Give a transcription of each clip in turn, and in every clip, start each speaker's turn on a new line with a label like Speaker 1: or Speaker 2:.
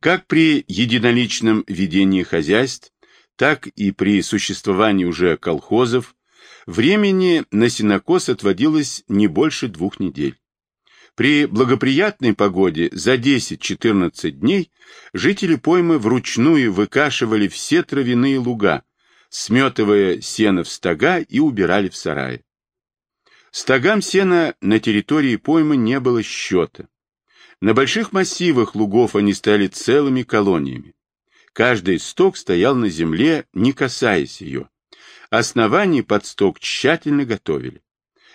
Speaker 1: Как при единоличном ведении хозяйств, так и при существовании уже колхозов, времени на сенокос отводилось не больше двух недель. При благоприятной погоде за 10-14 дней жители поймы вручную выкашивали все травяные луга, сметывая сено в стога и убирали в сараи. Стогам сена на территории поймы не было счета. На больших массивах лугов они стали целыми колониями. Каждый сток стоял на земле, не касаясь ее. Основание под сток тщательно готовили.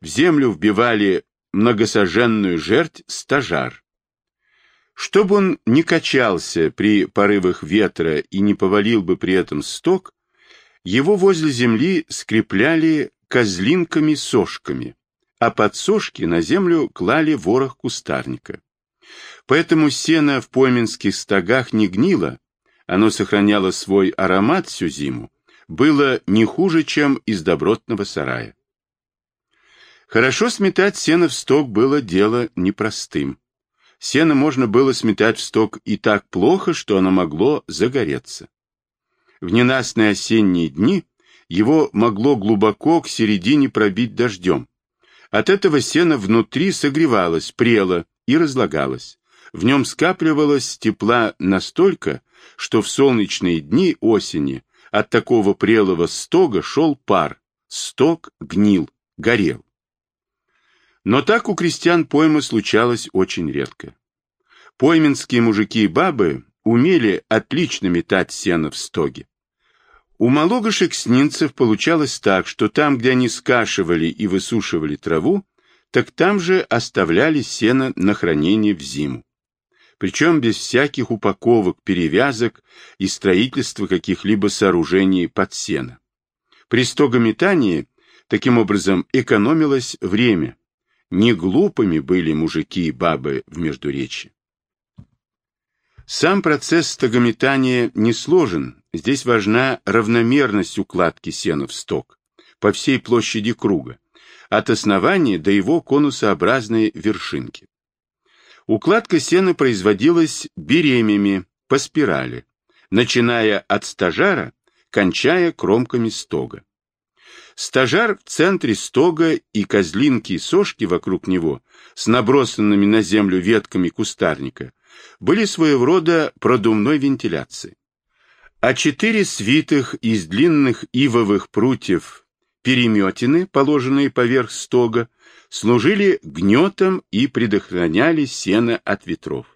Speaker 1: В землю вбивали многосоженную жерть стажар. Чтобы он не качался при порывах ветра и не повалил бы при этом сток, его возле земли скрепляли козлинками-сошками, а под сошки на землю клали ворох кустарника. Поэтому сено в пойменских стогах не гнило, оно сохраняло свой аромат всю зиму, было не хуже, чем из добротного сарая. Хорошо сметать сено в сток было дело непростым. Сено можно было сметать в сток и так плохо, что оно могло загореться. В ненастные осенние дни его могло глубоко к середине пробить дождем. От этого сено внутри согревалось, прело и разлагалось. В нем скапливалось тепла настолько, что в солнечные дни осени от такого прелого стога шел пар, стог гнил, горел. Но так у крестьян поймы случалось очень редко. Пойменские мужики и бабы умели отлично метать сено в стоге. У малогошек-снинцев получалось так, что там, где они скашивали и высушивали траву, так там же оставляли сено на хранение в зиму. Причем без всяких упаковок, перевязок и строительства каких-либо сооружений под сено. При стогометании таким образом экономилось время, не глупыми были мужики и бабы в Междуречье. Сам процесс стогометания не сложен, здесь важна равномерность укладки сена в стог по всей площади круга, от основания до его конусообразной вершинки. Укладка сена производилась беремями по спирали, начиная от стажара, кончая кромками стога. Стажар в центре стога и козлинки и сошки вокруг него с набросанными на землю ветками кустарника были своего рода продумной вентиляцией. А четыре свитых из длинных ивовых прутьев переметины, положенные поверх стога, служили гнетом и предохраняли сено от ветров.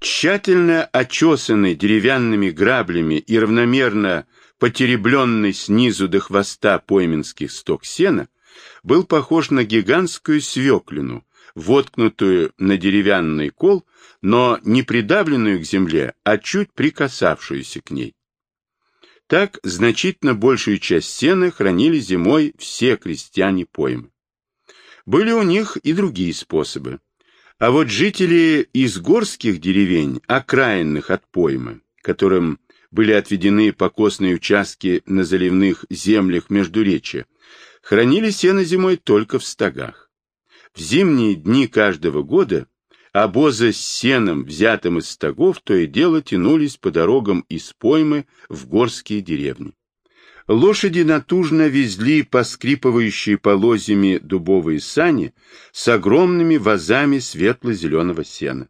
Speaker 1: Тщательно очесанный деревянными граблями и равномерно потеребленный снизу до хвоста пойменских сток сена, был похож на гигантскую свеклину, воткнутую на деревянный кол, но не придавленную к земле, а чуть прикасавшуюся к ней. Так значительно большую часть сена хранили зимой все крестьяне поймы. Были у них и другие способы. А вот жители из горских деревень, окраинных от поймы, которым были отведены покосные участки на заливных землях Междуречья, хранили сено зимой только в стогах. В зимние дни каждого года обозы с сеном, взятым из стогов, то и дело тянулись по дорогам из поймы в горские деревни. Лошади натужно везли поскрипывающие полозьями дубовые сани с огромными вазами светло-зеленого сена.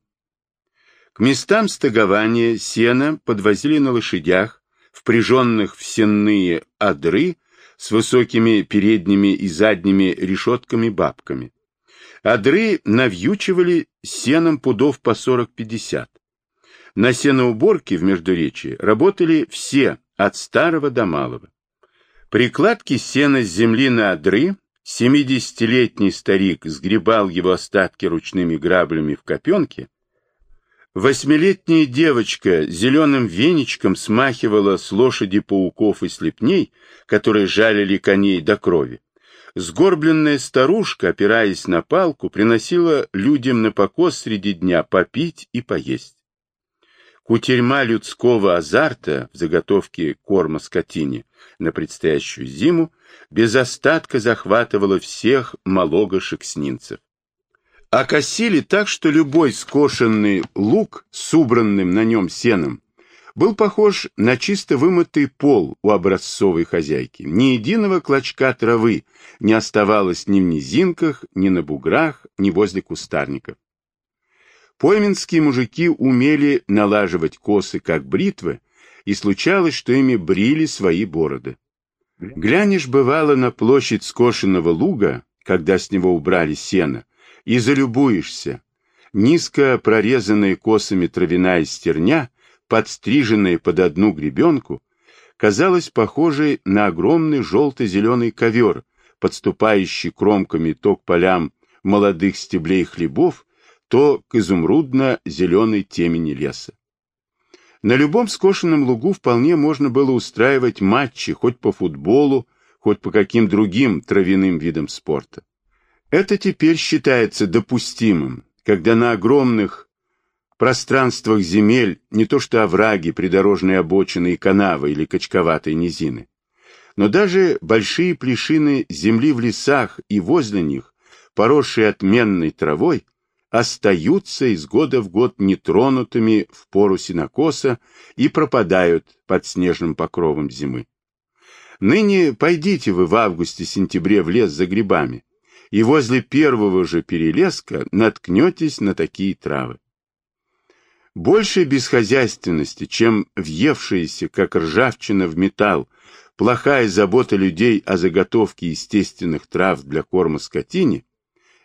Speaker 1: К местам стогования сена подвозили на лошадях, впряженных в сенные одры с высокими передними и задними решетками-бабками. Одры навьючивали сеном пудов по 40-50. На сеноуборке в Междуречии работали все, от старого до малого. Прикладки сена с земли на одры 70-летний старик сгребал его остатки ручными граблями в копенке, Восьмилетняя девочка зеленым веничком смахивала с лошади пауков и слепней, которые жалили коней до крови. Сгорбленная старушка, опираясь на палку, приносила людям на покос среди дня попить и поесть. Кутерьма людского азарта в заготовке корма скотине на предстоящую зиму без остатка захватывала всех малогошек-снинцев. А так, что любой скошенный лук с убранным на нем сеном был похож на чисто вымытый пол у образцовой хозяйки. Ни единого клочка травы не оставалось ни в низинках, ни на буграх, ни возле кустарников. Пойменские мужики умели налаживать косы, как бритвы, и случалось, что ими брили свои бороды. Глянешь, бывало, на площадь скошенного луга, когда с него убрали сено, и залюбуешься. Низко прорезанная косами травяная стерня, подстриженная под одну гребенку, казалась похожей на огромный желто-зеленый ковер, подступающий кромками то к полям молодых стеблей хлебов, то к изумрудно-зеленой темени леса. На любом скошенном лугу вполне можно было устраивать матчи хоть по футболу, хоть по каким другим травяным видам спорта. Это теперь считается допустимым, когда на огромных пространствах земель не то что овраги, придорожные обочины и канавы или качковатые низины, но даже большие плешины земли в лесах и возле них, поросшие отменной травой, остаются из года в год нетронутыми в пору синокоса и пропадают под снежным покровом зимы. Ныне пойдите вы в августе-сентябре в лес за грибами, и возле первого же перелеска наткнетесь на такие травы. Большей бесхозяйственности, чем въевшаяся, как ржавчина в металл, плохая забота людей о заготовке естественных трав для корма скотине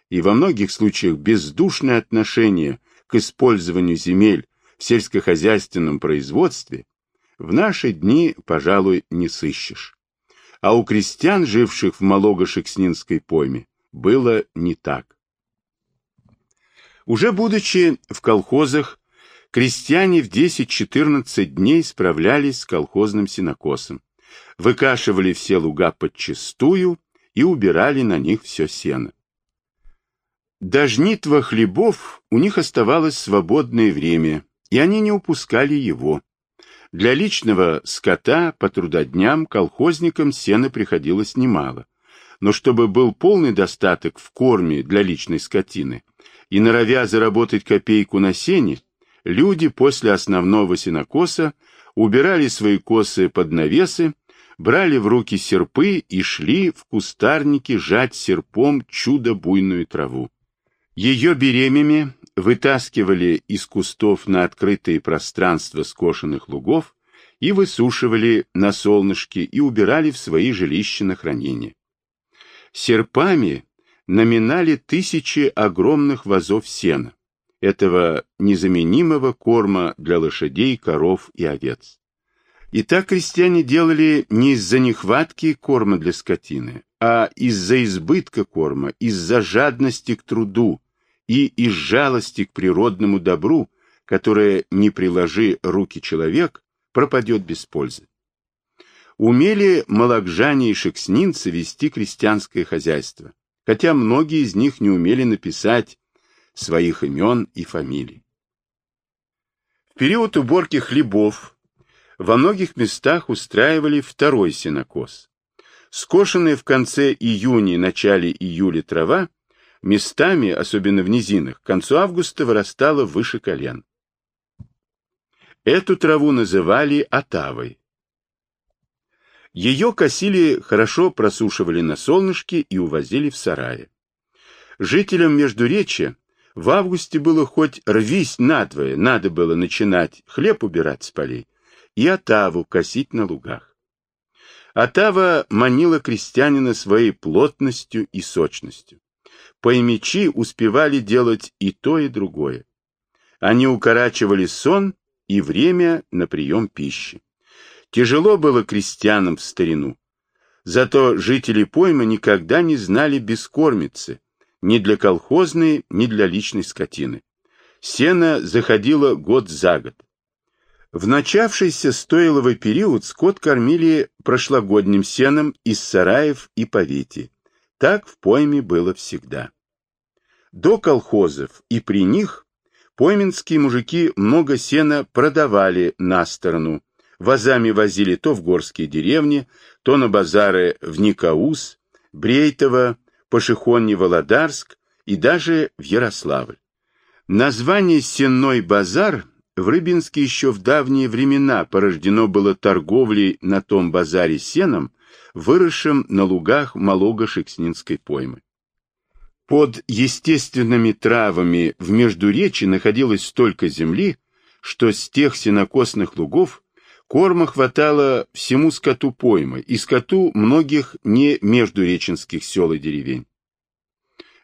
Speaker 1: и во многих случаях бездушное отношение к использованию земель в сельскохозяйственном производстве, в наши дни, пожалуй, не сыщешь. А у крестьян, живших в Малого-Шекснинской пойме, было не так. Уже будучи в колхозах, крестьяне в 10-14 дней справлялись с колхозным сенокосом, выкашивали все луга подчистую и убирали на них все сено. До жнитва хлебов у них оставалось свободное время, и они не упускали его. Для личного скота по трудодням колхозникам сена приходилось немало но чтобы был полный достаток в корме для личной скотины, и норовя заработать копейку на сене, люди после основного сенокоса убирали свои косы под навесы, брали в руки серпы и шли в кустарники жать серпом чудо-буйную траву. Ее беремями вытаскивали из кустов на открытые пространства скошенных лугов и высушивали на солнышке и убирали в свои жилища на хранение. Серпами номинали тысячи огромных вазов сена, этого незаменимого корма для лошадей, коров и овец. И так крестьяне делали не из-за нехватки корма для скотины, а из-за избытка корма, из-за жадности к труду и из жалости к природному добру, которое, не приложи руки человек, пропадет без пользы умели малокжане и шекснинцы вести крестьянское хозяйство, хотя многие из них не умели написать своих имен и фамилий. В период уборки хлебов во многих местах устраивали второй сенокос. Скошенная в конце июня начале июля трава местами, особенно в низинах, к концу августа вырастала выше колен. Эту траву называли отавой. Ее косили, хорошо просушивали на солнышке и увозили в сарае. Жителям Междуречья в августе было хоть рвись надвое, надо было начинать хлеб убирать с полей и отаву косить на лугах. Отава манила крестьянина своей плотностью и сочностью. Поймечи успевали делать и то, и другое. Они укорачивали сон и время на прием пищи. Тяжело было крестьянам в старину. Зато жители поймы никогда не знали бескормицы, ни для колхозной, ни для личной скотины. Сено заходило год за год. В начавшийся стоиловый период скот кормили прошлогодним сеном из сараев и поветий. Так в пойме было всегда. До колхозов и при них пойменские мужики много сена продавали на сторону, Вазами возили то в горские деревни, то на базары в Никаус, Брейтово, Пашихонне, Володарск и даже в Ярославль. Название «Сенной базар» в Рыбинске еще в давние времена порождено было торговлей на том базаре сеном, выросшим на лугах Малого-Шекснинской поймы. Под естественными травами в Междуречи находилось столько земли, что с тех сенокосных лугов корма хватало всему скоту поймы и скоту многих не междуреченских сел и деревень.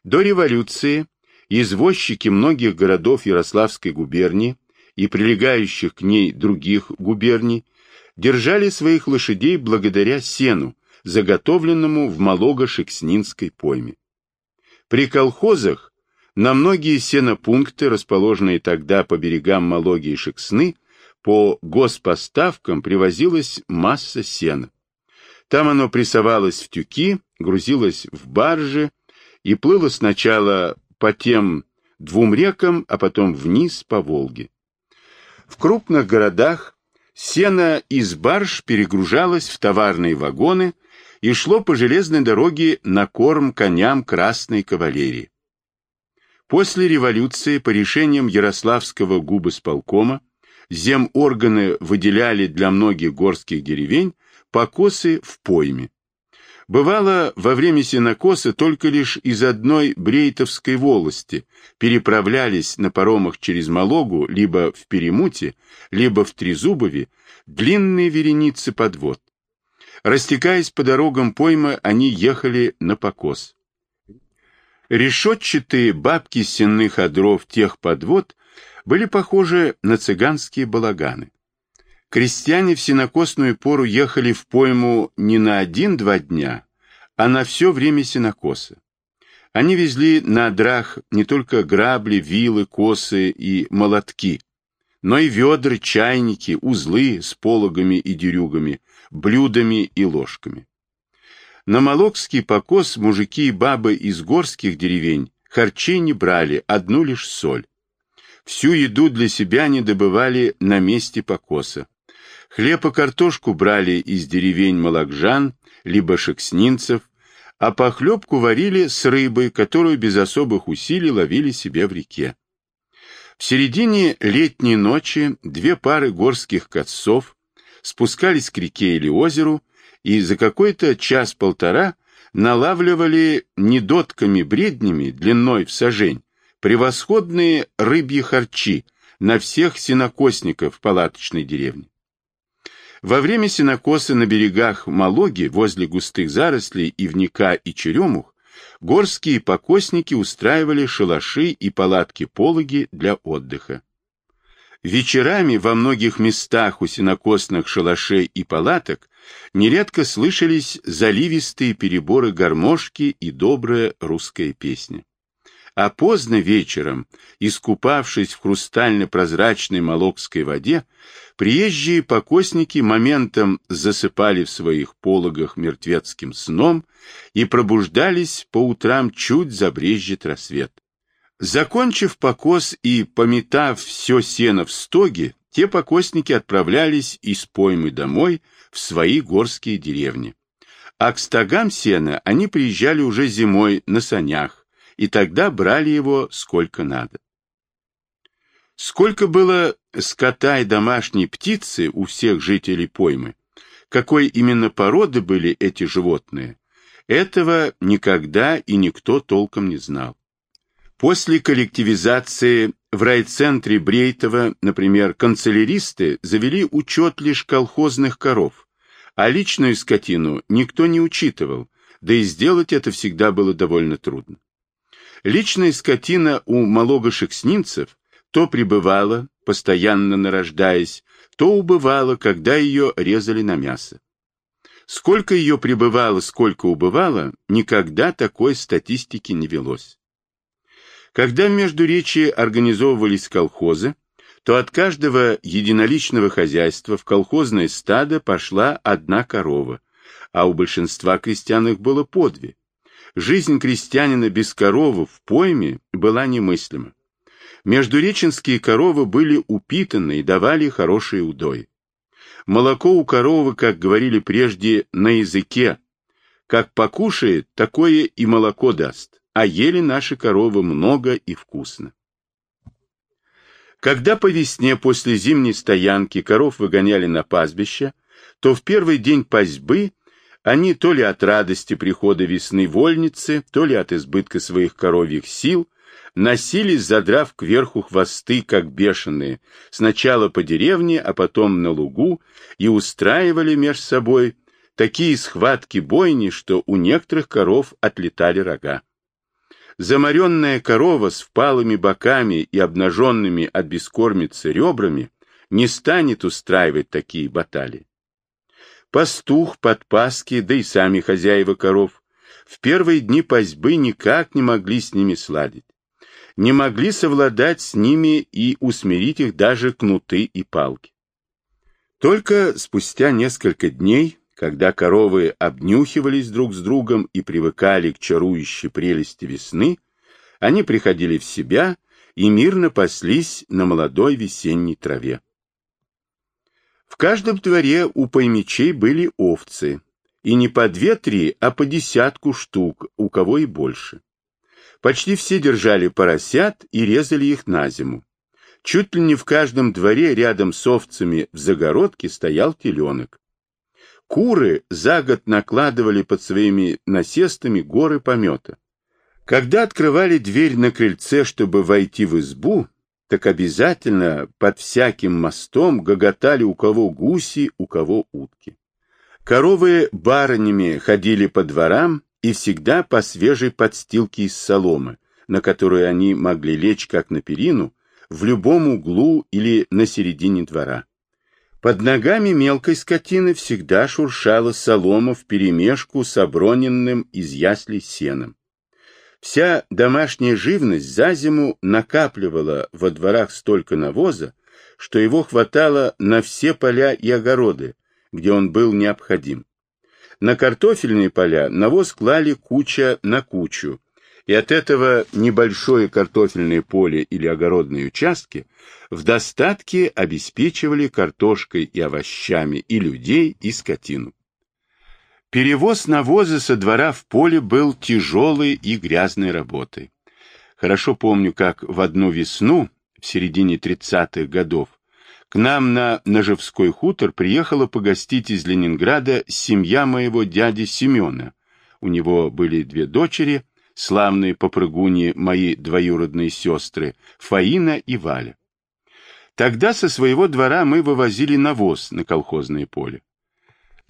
Speaker 1: До революции извозчики многих городов Ярославской губернии и прилегающих к ней других губерний держали своих лошадей благодаря сену, заготовленному в Малого-Шекснинской пойме. При колхозах на многие сенопункты, расположенные тогда по берегам Малоги и Шексны, по госпоставкам привозилась масса сена. Там оно прессовалось в тюки, грузилось в баржи и плыло сначала по тем двум рекам, а потом вниз по Волге. В крупных городах сено из барж перегружалось в товарные вагоны и шло по железной дороге на корм коням Красной кавалерии. После революции по решениям Ярославского губосполкома земорганы выделяли для многих горских деревень покосы в пойме. Бывало, во время сенокоса только лишь из одной Брейтовской волости переправлялись на паромах через Малогу либо в Перемуте, либо в Трезубове длинные вереницы подвод. Растекаясь по дорогам поймы, они ехали на покос. Решетчатые бабки сенных одров тех подвод были похожи на цыганские балаганы. Крестьяне в сенокосную пору ехали в пойму не на один-два дня, а на все время сенокоса. Они везли на драх не только грабли, вилы, косы и молотки, но и ведра, чайники, узлы с пологами и дерюгами, блюдами и ложками. На Молокский покос мужики и бабы из горских деревень харчей не брали, одну лишь соль. Всю еду для себя не добывали на месте покоса. Хлеб и картошку брали из деревень Малакжан, либо шекснинцев, а похлебку варили с рыбой, которую без особых усилий ловили себе в реке. В середине летней ночи две пары горских котцов спускались к реке или озеру и за какой-то час-полтора налавливали недотками-бреднями длиной в сажень превосходные рыбьи харчи на всех сенокосников палаточной деревни. Во время сенокоса на берегах Малоги, возле густых зарослей ивника и черемух, горские покосники устраивали шалаши и палатки-пологи для отдыха. Вечерами во многих местах у сенокосных шалашей и палаток нередко слышались заливистые переборы гармошки и добрая русская песня. А поздно вечером, искупавшись в хрустально-прозрачной молокской воде, приезжие покосники моментом засыпали в своих пологах мертвецким сном и пробуждались по утрам чуть забрежет рассвет. Закончив покос и пометав все сено в стоге, те покосники отправлялись из поймы домой в свои горские деревни. А к стогам сена они приезжали уже зимой на санях, и тогда брали его сколько надо. Сколько было скота и домашней птицы у всех жителей поймы, какой именно породы были эти животные, этого никогда и никто толком не знал. После коллективизации в райцентре Брейтова, например, канцеляристы завели учет лишь колхозных коров, а личную скотину никто не учитывал, да и сделать это всегда было довольно трудно. Личная скотина у малогошекснинцев то пребывала, постоянно нарождаясь, то убывала, когда ее резали на мясо. Сколько ее пребывало, сколько убывало, никогда такой статистики не велось. Когда в Междуречии организовывались колхозы, то от каждого единоличного хозяйства в колхозное стадо пошла одна корова, а у большинства крестьян их было по две. Жизнь крестьянина без коровы в пойме была немыслима. Междуреченские коровы были упитаны и давали хорошие удои. Молоко у коровы, как говорили прежде, на языке. Как покушает, такое и молоко даст. а ели наши коровы много и вкусно. Когда по весне после зимней стоянки коров выгоняли на пастбище, то в первый день пастьбы они то ли от радости прихода весны вольницы, то ли от избытка своих коровьих сил, носились, задрав кверху хвосты, как бешеные, сначала по деревне, а потом на лугу, и устраивали меж собой такие схватки бойни, что у некоторых коров отлетали рога. Заморенная корова с впалыми боками и обнаженными от бескормицы ребрами не станет устраивать такие баталии. Пастух, подпаски, да и сами хозяева коров в первые дни пастьбы никак не могли с ними сладить. Не могли совладать с ними и усмирить их даже кнуты и палки. Только спустя несколько дней, когда коровы обнюхивались друг с другом и привыкали к чарующей прелести весны, они приходили в себя и мирно паслись на молодой весенней траве. В каждом дворе у поймичей были овцы, и не по две-три, а по десятку штук, у кого и больше. Почти все держали поросят и резали их на зиму. Чуть ли не в каждом дворе рядом с овцами в загородке стоял теленок. Куры за год накладывали под своими насестами горы помета. Когда открывали дверь на крыльце, чтобы войти в избу, так обязательно под всяким мостом гоготали у кого гуси, у кого утки. Коровы барынями ходили по дворам и всегда по свежей подстилке из соломы, на которую они могли лечь как на перину, в любом углу или на середине двора. Под ногами мелкой скотины всегда шуршала солома вперемешку с оброненным из яслей сеном. Вся домашняя живность за зиму накапливала во дворах столько навоза, что его хватало на все поля и огороды, где он был необходим. На картофельные поля навоз клали куча на кучу, и от этого небольшое картофельное поле или огородные участки в достатке обеспечивали картошкой и овощами и людей, и скотину. Перевоз навоза со двора в поле был тяжелой и грязной работой. Хорошо помню, как в одну весну, в середине тридцатых годов, к нам на Ножевской хутор приехала погостить из Ленинграда семья моего дяди Семена. У него были две дочери, славные попрыгуни мои двоюродные сестры, Фаина и Валя. Тогда со своего двора мы вывозили навоз на колхозное поле.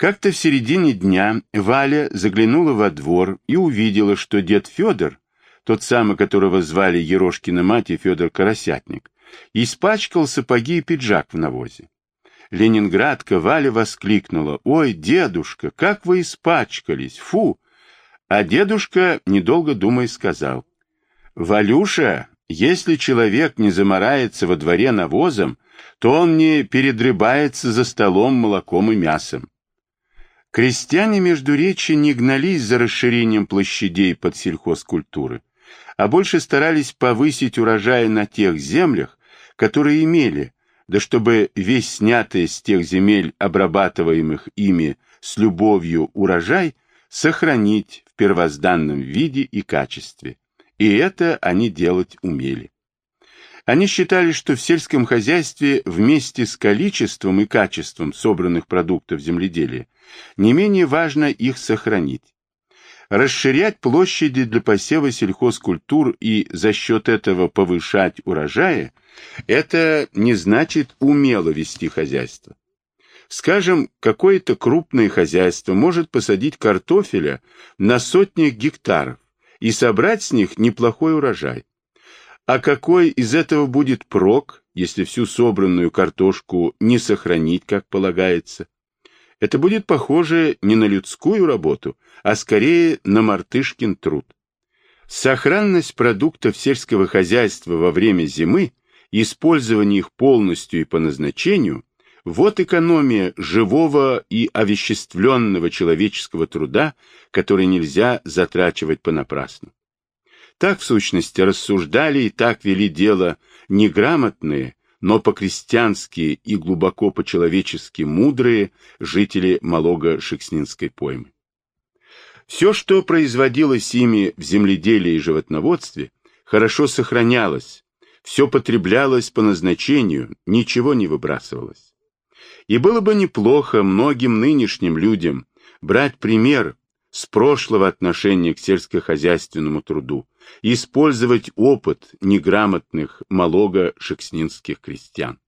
Speaker 1: Как-то в середине дня Валя заглянула во двор и увидела, что дед Федор, тот самый, которого звали Ерошкина мать и Федор Карасятник, испачкал сапоги и пиджак в навозе. Ленинградка Валя воскликнула, «Ой, дедушка, как вы испачкались! Фу!» А дедушка, недолго думая, сказал, «Валюша, если человек не заморается во дворе навозом, то он не передрыбается за столом молоком и мясом. Крестьяне между речи не гнались за расширением площадей под сельхозкультуры, а больше старались повысить урожай на тех землях, которые имели, да чтобы весь снятый с тех земель, обрабатываемых ими с любовью урожай, сохранить в первозданном виде и качестве. И это они делать умели. Они считали, что в сельском хозяйстве вместе с количеством и качеством собранных продуктов земледелия не менее важно их сохранить. Расширять площади для посева сельхозкультур и за счет этого повышать урожаи – это не значит умело вести хозяйство. Скажем, какое-то крупное хозяйство может посадить картофеля на сотни гектаров и собрать с них неплохой урожай. А какой из этого будет прок, если всю собранную картошку не сохранить, как полагается? Это будет похоже не на людскую работу, а скорее на мартышкин труд. Сохранность продуктов сельского хозяйства во время зимы, использование их полностью и по назначению – вот экономия живого и овеществленного человеческого труда, который нельзя затрачивать понапрасну. Так, в сущности, рассуждали и так вели дело неграмотные, но по-крестьянски и глубоко по-человечески мудрые жители Малого-Шекснинской поймы. Все, что производилось ими в земледелии и животноводстве, хорошо сохранялось, все потреблялось по назначению, ничего не выбрасывалось. И было бы неплохо многим нынешним людям брать пример с прошлого отношения к сельскохозяйственному труду, использовать опыт неграмотных малого-шекснинских крестьян.